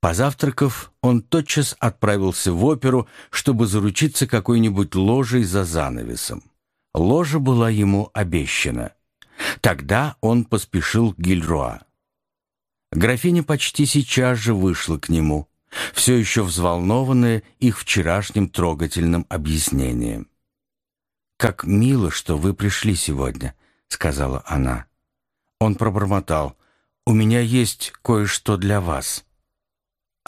Позавтракав, он тотчас отправился в оперу, чтобы заручиться какой-нибудь ложей за занавесом. Ложа была ему обещана. Тогда он поспешил к Гильруа. Графиня почти сейчас же вышла к нему, все еще взволнованная их вчерашним трогательным объяснением. «Как мило, что вы пришли сегодня», — сказала она. Он пробормотал. «У меня есть кое-что для вас».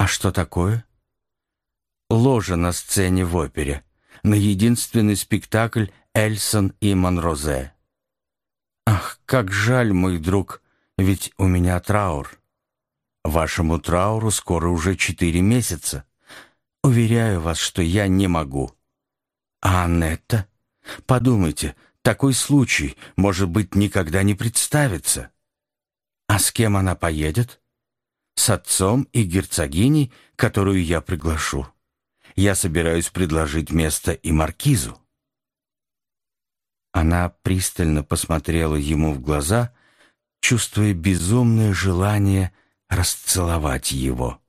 «А что такое?» «Ложа на сцене в опере, на единственный спектакль «Эльсон и Монрозе». «Ах, как жаль, мой друг, ведь у меня траур». «Вашему трауру скоро уже четыре месяца. Уверяю вас, что я не могу». «А Аннетта? Подумайте, такой случай, может быть, никогда не представится». «А с кем она поедет?» С отцом и герцогиней, которую я приглашу. Я собираюсь предложить место и маркизу». Она пристально посмотрела ему в глаза, чувствуя безумное желание расцеловать его.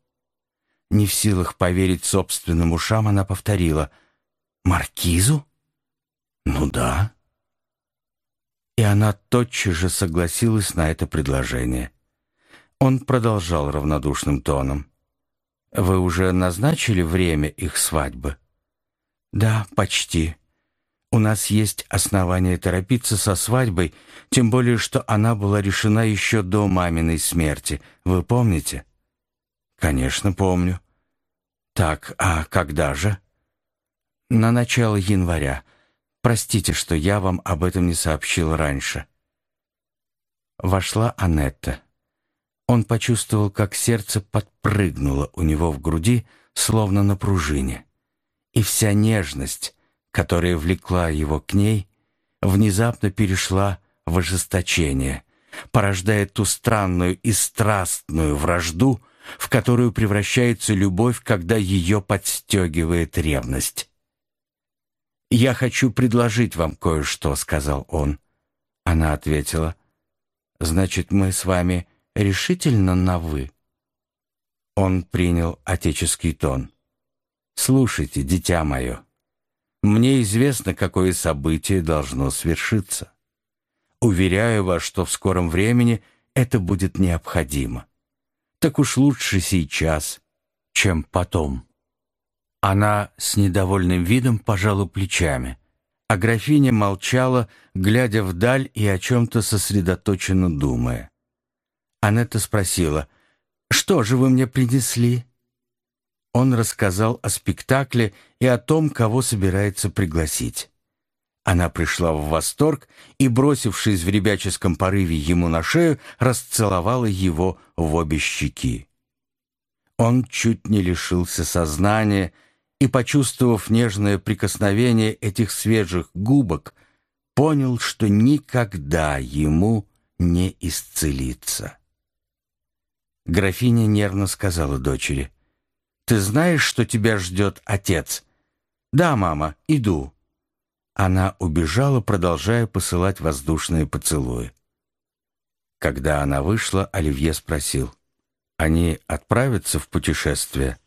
Не в силах поверить собственным ушам, она повторила «Маркизу? Ну да». И она тотчас же согласилась на это предложение. Он продолжал равнодушным тоном. «Вы уже назначили время их свадьбы?» «Да, почти. У нас есть основания торопиться со свадьбой, тем более, что она была решена еще до маминой смерти. Вы помните?» «Конечно, помню». «Так, а когда же?» «На начало января. Простите, что я вам об этом не сообщил раньше». Вошла Анетта. Он почувствовал, как сердце подпрыгнуло у него в груди, словно на пружине. И вся нежность, которая влекла его к ней, внезапно перешла в ожесточение, порождая ту странную и страстную вражду, в которую превращается любовь, когда ее подстегивает ревность. «Я хочу предложить вам кое-что», — сказал он. Она ответила, «Значит, мы с вами решительно на «вы». Он принял отеческий тон. «Слушайте, дитя мое, мне известно, какое событие должно свершиться. Уверяю вас, что в скором времени это будет необходимо. Так уж лучше сейчас, чем потом». Она с недовольным видом пожала плечами, а графиня молчала, глядя вдаль и о чем-то сосредоточенно думая. Анетта спросила, «Что же вы мне принесли?» Он рассказал о спектакле и о том, кого собирается пригласить. Она пришла в восторг и, бросившись в ребяческом порыве ему на шею, расцеловала его в обе щеки. Он чуть не лишился сознания и, почувствовав нежное прикосновение этих свежих губок, понял, что никогда ему не исцелиться. Графиня нервно сказала дочери. «Ты знаешь, что тебя ждет отец?» «Да, мама, иду». Она убежала, продолжая посылать воздушные поцелуи. Когда она вышла, Оливье спросил. «Они отправятся в путешествие?»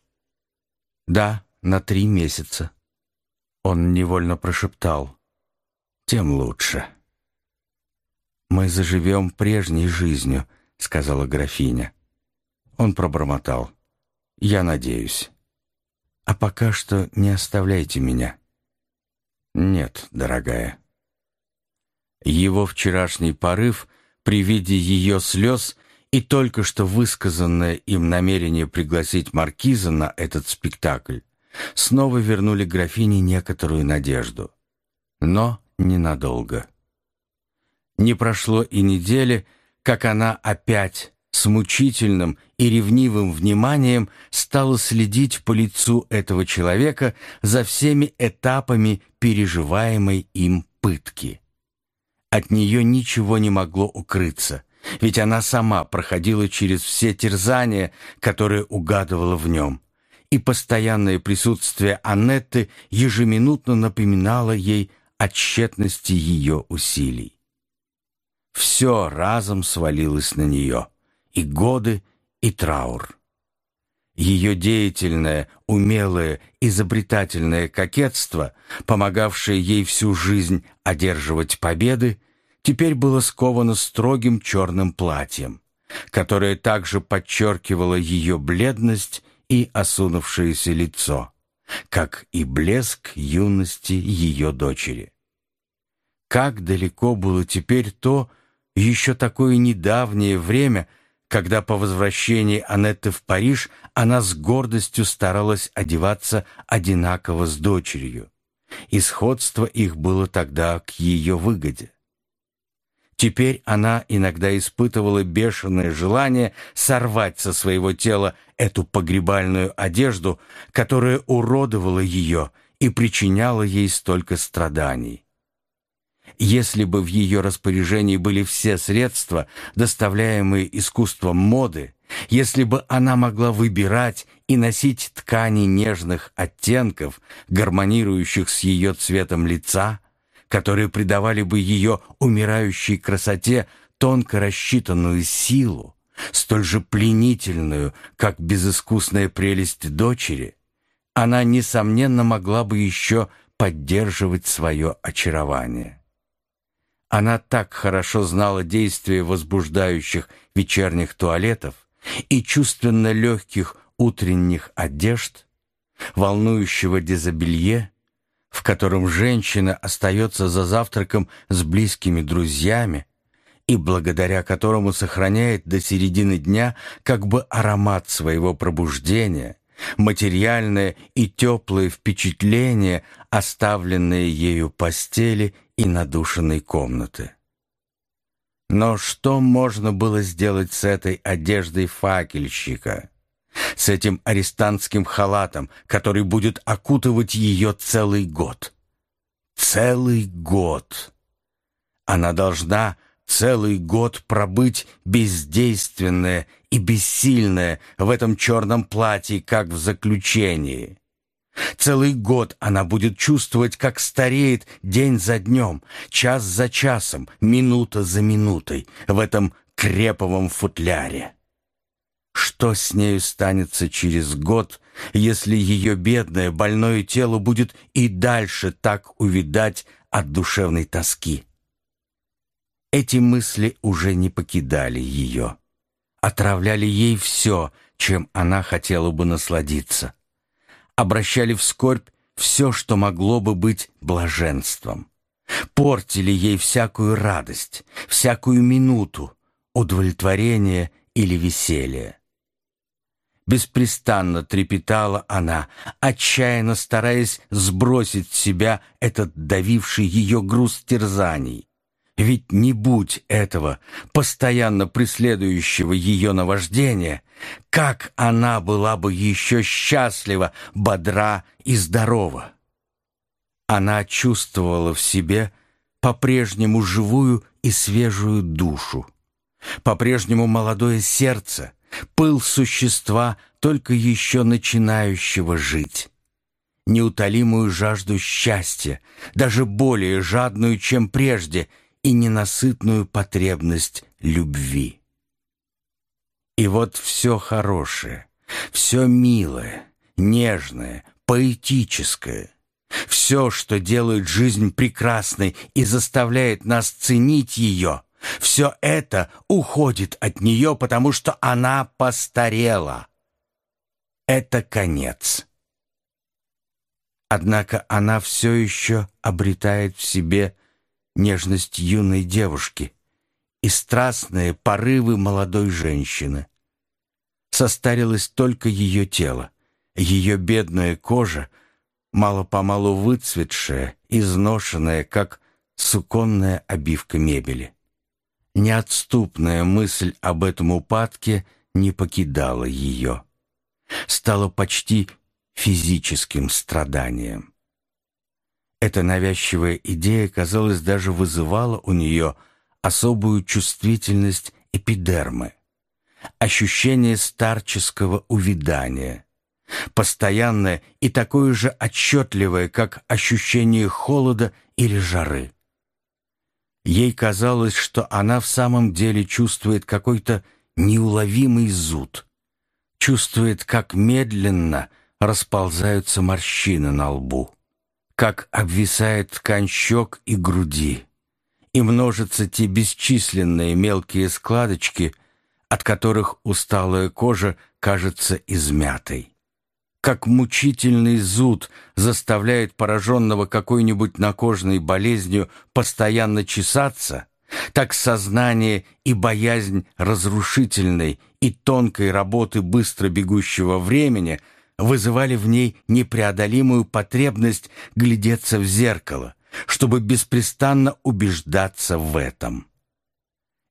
«Да, на три месяца». Он невольно прошептал. «Тем лучше». «Мы заживем прежней жизнью», — сказала графиня. Он пробормотал. «Я надеюсь. А пока что не оставляйте меня». «Нет, дорогая». Его вчерашний порыв при виде ее слез и только что высказанное им намерение пригласить Маркиза на этот спектакль снова вернули графине некоторую надежду. Но ненадолго. Не прошло и недели, как она опять с мучительным и ревнивым вниманием стала следить по лицу этого человека за всеми этапами переживаемой им пытки. От нее ничего не могло укрыться, ведь она сама проходила через все терзания, которые угадывала в нем, и постоянное присутствие Аннетты ежеминутно напоминало ей о тщетности ее усилий. Все разом свалилось на нее — и годы, и траур. Ее деятельное, умелое, изобретательное кокетство, помогавшее ей всю жизнь одерживать победы, теперь было сковано строгим черным платьем, которое также подчеркивало ее бледность и осунувшееся лицо, как и блеск юности ее дочери. Как далеко было теперь то, еще такое недавнее время, когда по возвращении Анетты в Париж она с гордостью старалась одеваться одинаково с дочерью, и сходство их было тогда к ее выгоде. Теперь она иногда испытывала бешеное желание сорвать со своего тела эту погребальную одежду, которая уродовала ее и причиняла ей столько страданий. Если бы в ее распоряжении были все средства, доставляемые искусством моды, если бы она могла выбирать и носить ткани нежных оттенков, гармонирующих с ее цветом лица, которые придавали бы ее умирающей красоте тонко рассчитанную силу, столь же пленительную, как безыскусная прелесть дочери, она, несомненно, могла бы еще поддерживать свое очарование. Она так хорошо знала действие возбуждающих вечерних туалетов и чувственно легких утренних одежд, волнующего дезобелье, в котором женщина остается за завтраком с близкими друзьями и благодаря которому сохраняет до середины дня как бы аромат своего пробуждения, материальное и теплое впечатление, оставленное ею постели и надушенной комнаты. Но что можно было сделать с этой одеждой факельщика? с этим арестантским халатом, который будет окутывать ее целый год. Целый год. Она должна целый год пробыть бездейственная и бессильная в этом черном платье, как в заключении. Целый год она будет чувствовать, как стареет день за днем, час за часом, минута за минутой в этом креповом футляре. Что с нею станется через год, если ее бедное больное тело будет и дальше так увидать от душевной тоски? Эти мысли уже не покидали ее, отравляли ей все, чем она хотела бы насладиться, обращали в скорбь все, что могло бы быть блаженством, портили ей всякую радость, всякую минуту, удовлетворение или веселье. Беспрестанно трепетала она, отчаянно стараясь сбросить с себя этот давивший ее груз терзаний. Ведь не будь этого, постоянно преследующего ее наваждения, как она была бы еще счастлива, бодра и здорова. Она чувствовала в себе по-прежнему живую и свежую душу, по-прежнему молодое сердце, пыл существа, только еще начинающего жить. Неутолимую жажду счастья, даже более жадную, чем прежде, и ненасытную потребность любви. И вот все хорошее, все милое, нежное, поэтическое, все, что делает жизнь прекрасной и заставляет нас ценить ее, все это уходит от нее, потому что она постарела. Это конец. Однако она все еще обретает в себе нежность юной девушки и страстные порывы молодой женщины. Состарилось только ее тело, ее бедная кожа, мало-помалу выцветшая, изношенная, как суконная обивка мебели. Неотступная мысль об этом упадке не покидала ее. Стала почти физическим страданием. Эта навязчивая идея, казалось, даже вызывала у нее особую чувствительность эпидермы, ощущение старческого увядания, постоянное и такое же отчетливое, как ощущение холода или жары. Ей казалось, что она в самом деле чувствует какой-то неуловимый зуд, чувствует, как медленно расползаются морщины на лбу, как обвисает ткань щек и груди, и множатся те бесчисленные мелкие складочки, от которых усталая кожа кажется измятой. Как мучительный зуд заставляет пораженного какой-нибудь накожной болезнью постоянно чесаться, так сознание и боязнь разрушительной и тонкой работы быстро бегущего времени вызывали в ней непреодолимую потребность глядеться в зеркало, чтобы беспрестанно убеждаться в этом.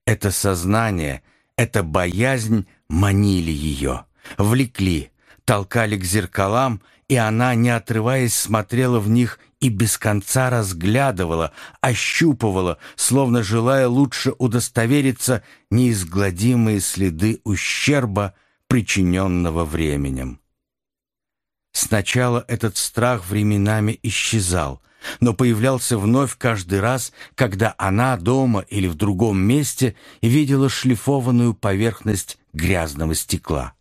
Это сознание, эта боязнь манили ее, влекли, толкали к зеркалам, и она, не отрываясь, смотрела в них и без конца разглядывала, ощупывала, словно желая лучше удостовериться неизгладимые следы ущерба, причиненного временем. Сначала этот страх временами исчезал, но появлялся вновь каждый раз, когда она дома или в другом месте видела шлифованную поверхность грязного стекла.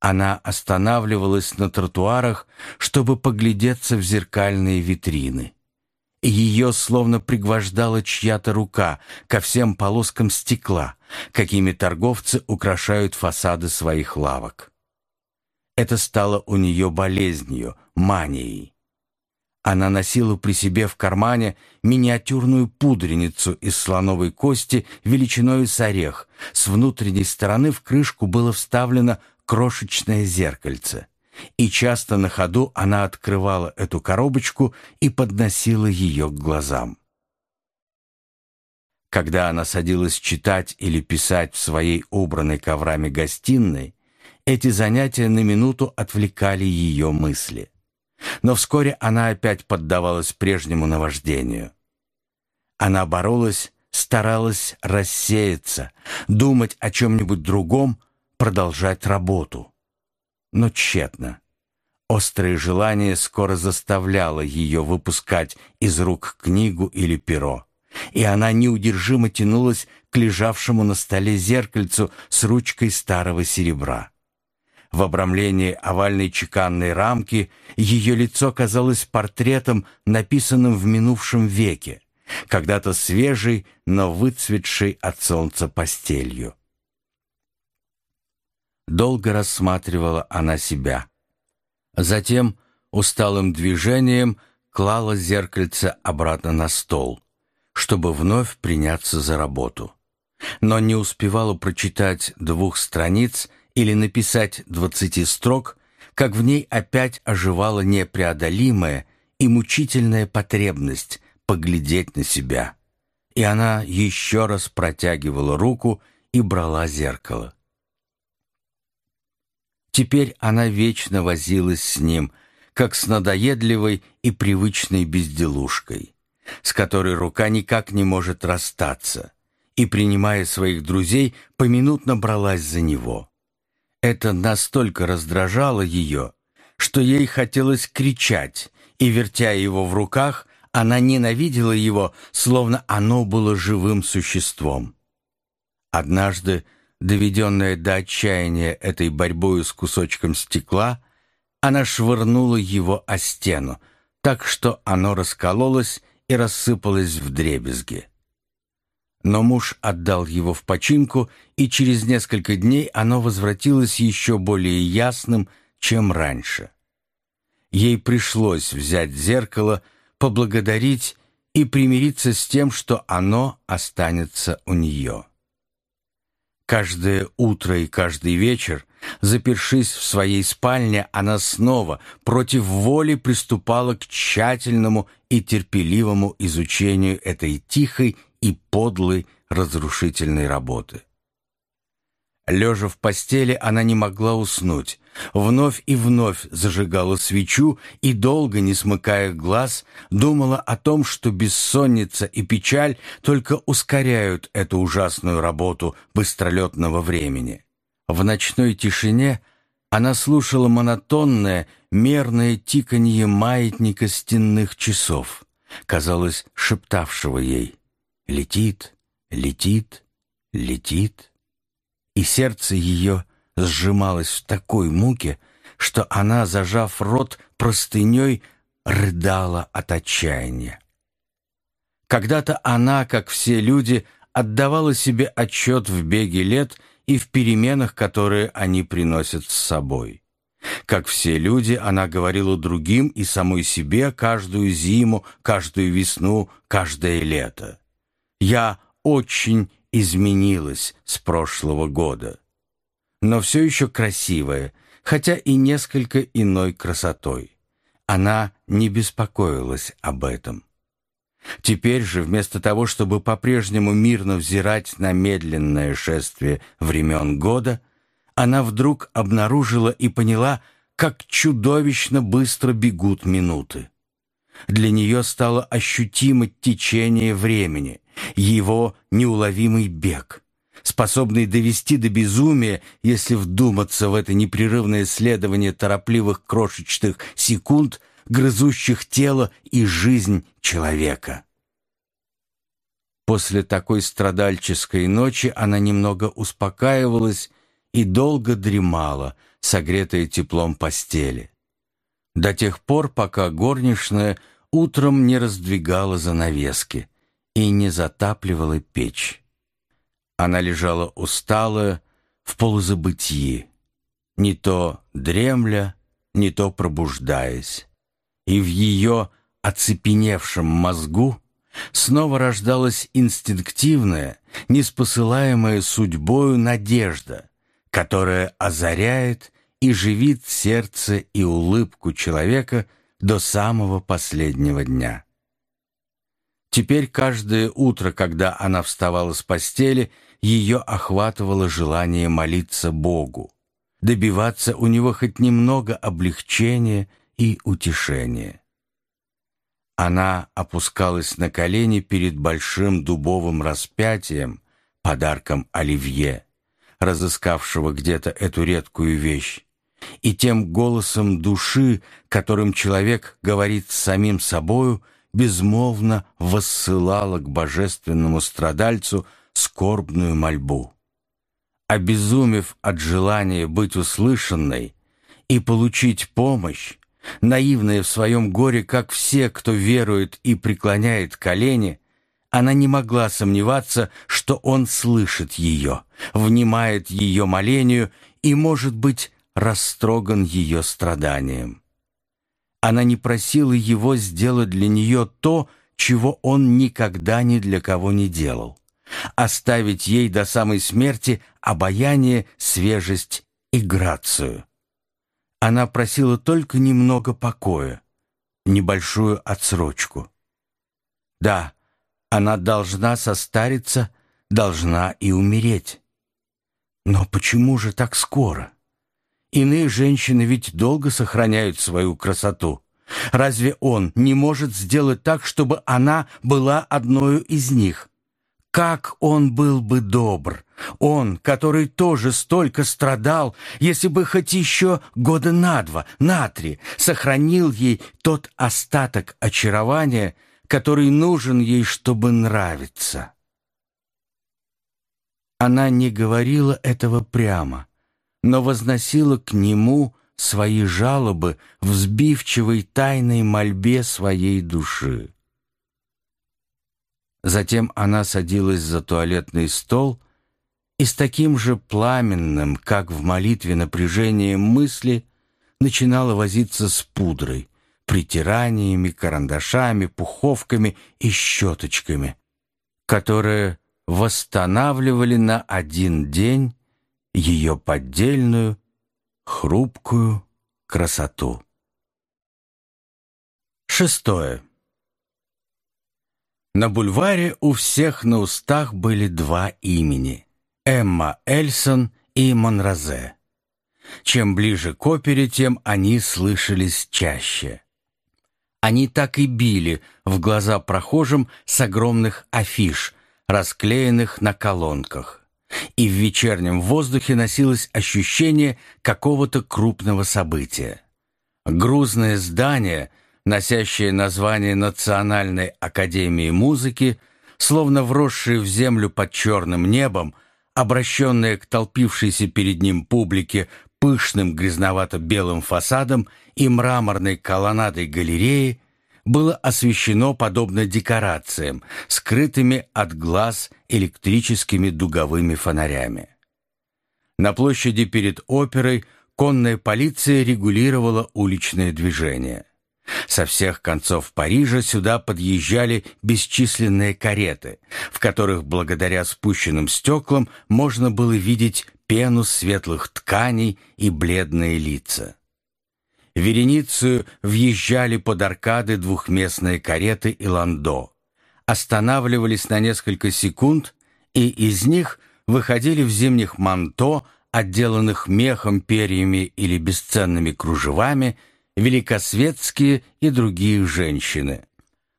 Она останавливалась на тротуарах, чтобы поглядеться в зеркальные витрины. Ее словно пригвождала чья-то рука ко всем полоскам стекла, какими торговцы украшают фасады своих лавок. Это стало у нее болезнью, манией. Она носила при себе в кармане миниатюрную пудреницу из слоновой кости величиной с орех. С внутренней стороны в крышку было вставлено крошечное зеркальце. И часто на ходу она открывала эту коробочку и подносила ее к глазам. Когда она садилась читать или писать в своей убранной коврами гостиной, эти занятия на минуту отвлекали ее мысли. Но вскоре она опять поддавалась прежнему наваждению. Она боролась, старалась рассеяться, думать о чем-нибудь другом, продолжать работу. Но тщетно. Острое желание скоро заставляло ее выпускать из рук книгу или перо, и она неудержимо тянулась к лежавшему на столе зеркальцу с ручкой старого серебра. В обрамлении овальной чеканной рамки ее лицо казалось портретом, написанным в минувшем веке, когда-то свежей, но выцветшей от солнца постелью. Долго рассматривала она себя. Затем усталым движением клала зеркальце обратно на стол, чтобы вновь приняться за работу. Но не успевала прочитать двух страниц или написать двадцати строк, как в ней опять оживала непреодолимая и мучительная потребность поглядеть на себя. И она еще раз протягивала руку и брала зеркало. Теперь она вечно возилась с ним, как с надоедливой и привычной безделушкой, с которой рука никак не может расстаться, и, принимая своих друзей, поминутно бралась за него. Это настолько раздражало ее, что ей хотелось кричать, и, вертя его в руках, она ненавидела его, словно оно было живым существом. Однажды, доведенная до отчаяния этой борьбою с кусочком стекла, она швырнула его о стену, так что оно раскололось и рассыпалось в дребезги. Но муж отдал его в починку, и через несколько дней оно возвратилось еще более ясным, чем раньше. Ей пришлось взять зеркало, поблагодарить и примириться с тем, что оно останется у нее. Каждое утро и каждый вечер, запершись в своей спальне, она снова против воли приступала к тщательному и терпеливому изучению этой тихой и подлой разрушительной работы. Лежа в постели, она не могла уснуть. Вновь и вновь зажигала свечу и, долго не смыкая глаз, думала о том, что бессонница и печаль только ускоряют эту ужасную работу быстролетного времени. В ночной тишине она слушала монотонное, мерное тиканье маятника стенных часов, казалось, шептавшего ей «Летит, летит, летит» и сердце ее сжималась в такой муке, что она, зажав рот простыней, рыдала от отчаяния. Когда-то она, как все люди, отдавала себе отчет в беге лет и в переменах, которые они приносят с собой. Как все люди, она говорила другим и самой себе каждую зиму, каждую весну, каждое лето. «Я очень изменилась с прошлого года, но все еще красивая, хотя и несколько иной красотой. Она не беспокоилась об этом. Теперь же, вместо того, чтобы по-прежнему мирно взирать на медленное шествие времен года, она вдруг обнаружила и поняла, как чудовищно быстро бегут минуты. Для нее стало ощутимо течение времени, его неуловимый бег, способный довести до безумия, если вдуматься в это непрерывное следование торопливых крошечных секунд, грызущих тело и жизнь человека. После такой страдальческой ночи она немного успокаивалась и долго дремала, согретая теплом постели. До тех пор, пока горничная утром не раздвигала занавески и не затапливала печь. Она лежала усталая, в полузабытии, не то дремля, не то пробуждаясь. И в ее оцепеневшем мозгу снова рождалась инстинктивная, неспосылаемая судьбою надежда, которая озаряет и живит сердце и улыбку человека до самого последнего дня. Теперь каждое утро, когда она вставала с постели, ее охватывало желание молиться Богу, добиваться у него хоть немного облегчения и утешения. Она опускалась на колени перед большим дубовым распятием, подарком Оливье, разыскавшего где-то эту редкую вещь, и тем голосом души, которым человек говорит с самим собою, безмолвно воссылала к божественному страдальцу скорбную мольбу. Обезумев от желания быть услышанной и получить помощь, наивная в своем горе, как все, кто верует и преклоняет колени, она не могла сомневаться, что он слышит ее, внимает ее молению и, может быть, растроган ее страданием. Она не просила его сделать для нее то, чего он никогда ни для кого не делал. Оставить ей до самой смерти обаяние, свежесть и грацию. Она просила только немного покоя, небольшую отсрочку. Да, она должна состариться, должна и умереть. Но почему же так скоро? Иные женщины ведь долго сохраняют свою красоту. Разве он не может сделать так, чтобы она была одной из них? Как он был бы добр! Он, который тоже столько страдал, если бы хоть еще года на два, на три, сохранил ей тот остаток очарования, который нужен ей, чтобы нравиться. Она не говорила этого прямо, но возносила к нему свои жалобы в сбивчивой тайной мольбе своей души. Затем она садилась за туалетный стол и с таким же пламенным, как в молитве напряжением мысли, начинала возиться с пудрой, притираниями, карандашами, пуховками и щеточками, которые восстанавливали на один день ее поддельную, хрупкую красоту. Шестое. На бульваре у всех на устах были два имени — Эмма Эльсон и Монрозе. Чем ближе к опере, тем они слышались чаще. Они так и били в глаза прохожим с огромных афиш, расклеенных на колонках. И в вечернем воздухе носилось ощущение какого-то крупного события. Грузное здание, носящее название Национальной академии музыки, словно вросшее в землю под черным небом, обращенное к толпившейся перед ним публике пышным грязновато-белым фасадом и мраморной колоннадой галереи, было освещено подобно декорациям, скрытыми от глаз электрическими дуговыми фонарями. На площади перед оперой конная полиция регулировала уличное движение. Со всех концов Парижа сюда подъезжали бесчисленные кареты, в которых благодаря спущенным стеклам можно было видеть пену светлых тканей и бледные лица. Вереницу въезжали под аркады двухместные кареты и ландо, останавливались на несколько секунд, и из них выходили в зимних манто, отделанных мехом, перьями или бесценными кружевами, великосветские и другие женщины,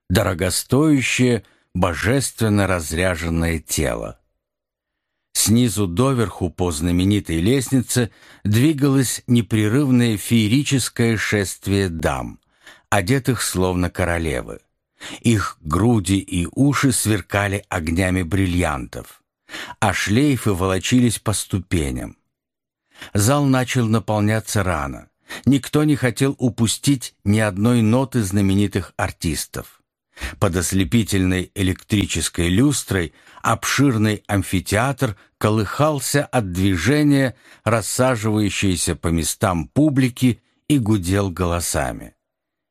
дорогостоящее, божественно разряженное тело. Снизу доверху по знаменитой лестнице двигалось непрерывное феерическое шествие дам, одетых словно королевы. Их груди и уши сверкали огнями бриллиантов, а шлейфы волочились по ступеням. Зал начал наполняться рано. Никто не хотел упустить ни одной ноты знаменитых артистов. Под ослепительной электрической люстрой обширный амфитеатр колыхался от движения, рассаживающейся по местам публики и гудел голосами.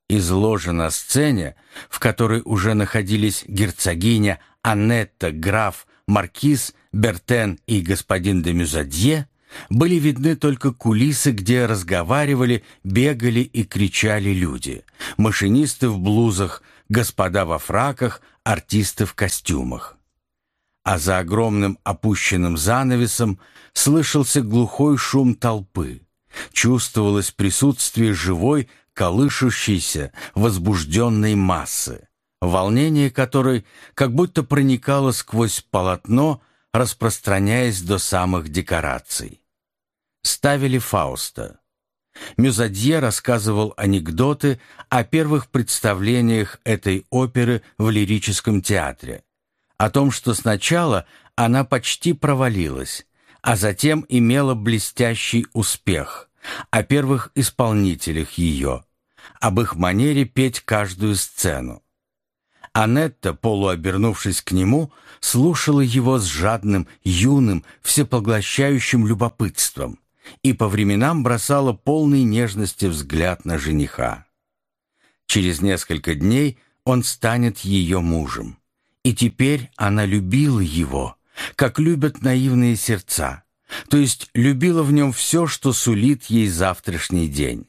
Из ложи на сцене, в которой уже находились герцогиня Анетта, граф, маркиз, Бертен и господин де Мюзадье, были видны только кулисы, где разговаривали, бегали и кричали люди. Машинисты в блузах, господа во фраках, артисты в костюмах. А за огромным опущенным занавесом слышался глухой шум толпы. Чувствовалось присутствие живой, колышущейся, возбужденной массы, волнение которой как будто проникало сквозь полотно, распространяясь до самых декораций. Ставили Фауста. Мюзадье рассказывал анекдоты о первых представлениях этой оперы в лирическом театре, о том, что сначала она почти провалилась, а затем имела блестящий успех, о первых исполнителях ее, об их манере петь каждую сцену. Анетта, полуобернувшись к нему, слушала его с жадным, юным, всепоглощающим любопытством и по временам бросала полный нежности взгляд на жениха. Через несколько дней он станет ее мужем, и теперь она любила его, как любят наивные сердца, то есть любила в нем все, что сулит ей завтрашний день.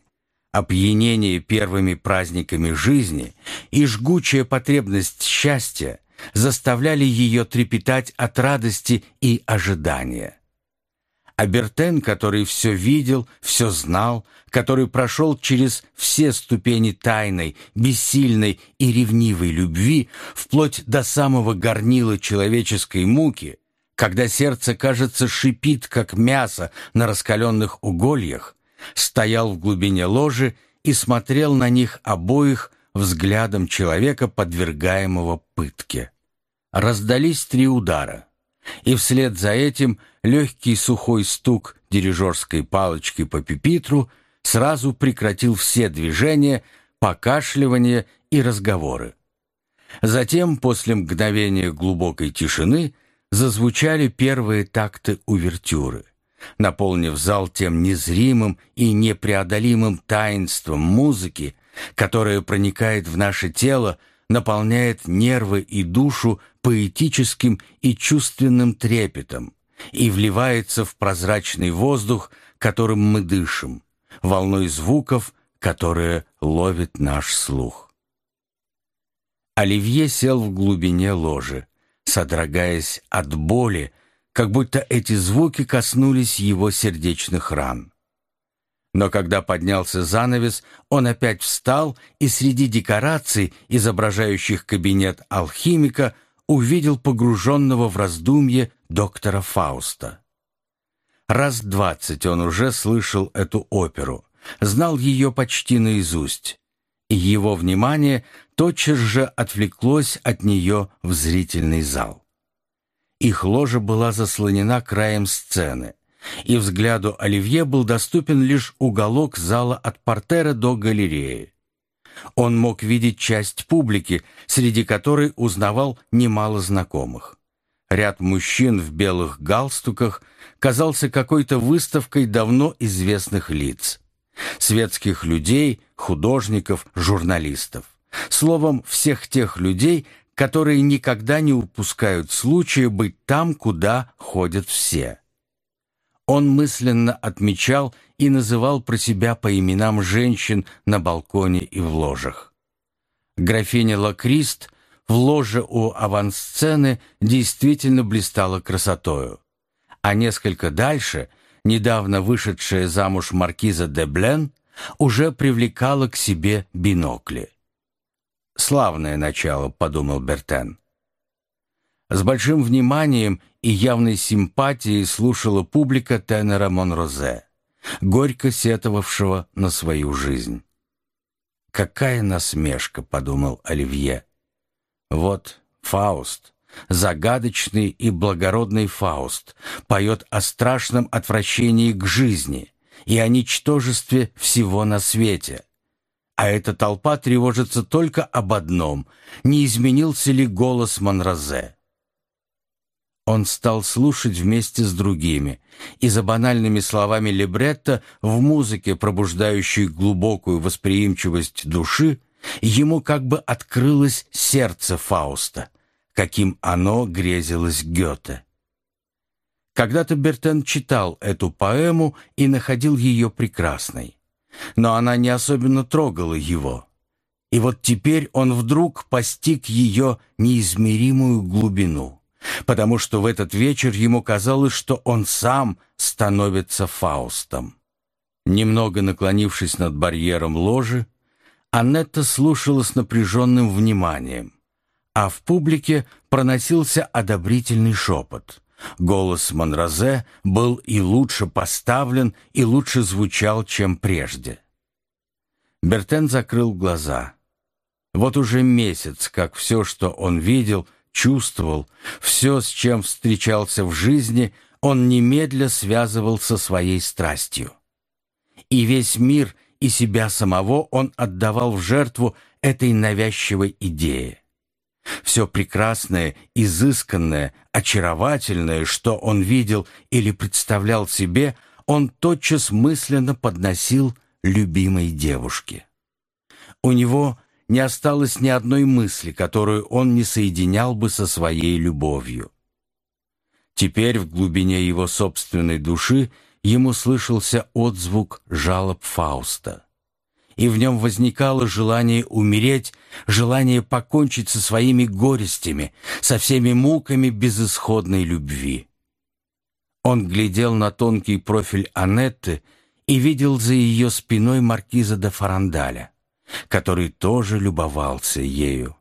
Опьянение первыми праздниками жизни и жгучая потребность счастья заставляли ее трепетать от радости и ожидания. А Бертен, который все видел, все знал, который прошел через все ступени тайной, бессильной и ревнивой любви, вплоть до самого горнила человеческой муки, когда сердце, кажется, шипит, как мясо на раскаленных угольях, стоял в глубине ложи и смотрел на них обоих взглядом человека, подвергаемого пытке. Раздались три удара, и вслед за этим легкий сухой стук дирижерской палочки по пепитру сразу прекратил все движения, покашливания и разговоры. Затем, после мгновения глубокой тишины, зазвучали первые такты увертюры наполнив зал тем незримым и непреодолимым таинством музыки, которое проникает в наше тело, наполняет нервы и душу поэтическим и чувственным трепетом и вливается в прозрачный воздух, которым мы дышим, волной звуков, которые ловит наш слух. Оливье сел в глубине ложи, содрогаясь от боли, как будто эти звуки коснулись его сердечных ран. Но когда поднялся занавес, он опять встал и среди декораций, изображающих кабинет алхимика, увидел погруженного в раздумье доктора Фауста. Раз двадцать он уже слышал эту оперу, знал ее почти наизусть, и его внимание тотчас же отвлеклось от нее в зрительный зал. Их ложа была заслонена краем сцены, и взгляду Оливье был доступен лишь уголок зала от портера до галереи. Он мог видеть часть публики, среди которой узнавал немало знакомых. Ряд мужчин в белых галстуках казался какой-то выставкой давно известных лиц. Светских людей, художников, журналистов. Словом, всех тех людей, которые никогда не упускают случая быть там, куда ходят все. Он мысленно отмечал и называл про себя по именам женщин на балконе и в ложах. Графиня Лакрист в ложе у авансцены действительно блистала красотою, а несколько дальше, недавно вышедшая замуж маркиза де Блен, уже привлекала к себе бинокли. «Славное начало», — подумал Бертен. С большим вниманием и явной симпатией слушала публика тенора Монрозе, горько сетовавшего на свою жизнь. «Какая насмешка!» — подумал Оливье. «Вот Фауст, загадочный и благородный Фауст, поет о страшном отвращении к жизни и о ничтожестве всего на свете». А эта толпа тревожится только об одном — не изменился ли голос Монрозе. Он стал слушать вместе с другими, и за банальными словами либретто в музыке, пробуждающей глубокую восприимчивость души, ему как бы открылось сердце Фауста, каким оно грезилось Гёте. Когда-то Бертен читал эту поэму и находил ее прекрасной, но она не особенно трогала его. И вот теперь он вдруг постиг ее неизмеримую глубину потому что в этот вечер ему казалось, что он сам становится Фаустом. Немного наклонившись над барьером ложи, Аннетта слушала с напряженным вниманием, а в публике проносился одобрительный шепот. Голос Монрозе был и лучше поставлен, и лучше звучал, чем прежде. Бертен закрыл глаза. Вот уже месяц, как все, что он видел — чувствовал, все, с чем встречался в жизни, он немедля связывал со своей страстью. И весь мир и себя самого он отдавал в жертву этой навязчивой идее. Все прекрасное, изысканное, очаровательное, что он видел или представлял себе, он тотчас мысленно подносил любимой девушке. У него не осталось ни одной мысли, которую он не соединял бы со своей любовью. Теперь в глубине его собственной души ему слышался отзвук жалоб Фауста. И в нем возникало желание умереть, желание покончить со своими горестями, со всеми муками безысходной любви. Он глядел на тонкий профиль Анетты и видел за ее спиной маркиза де Фарандаля который тоже любовался ею.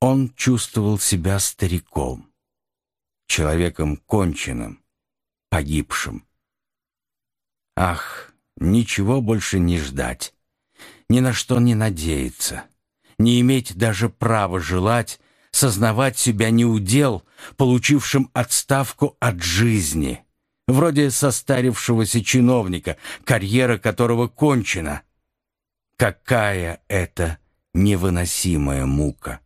Он чувствовал себя стариком, человеком конченным, погибшим. Ах, ничего больше не ждать, ни на что не надеяться, не иметь даже права желать, сознавать себя неудел, получившим отставку от жизни, вроде состарившегося чиновника, карьера которого кончена, Какая это невыносимая мука!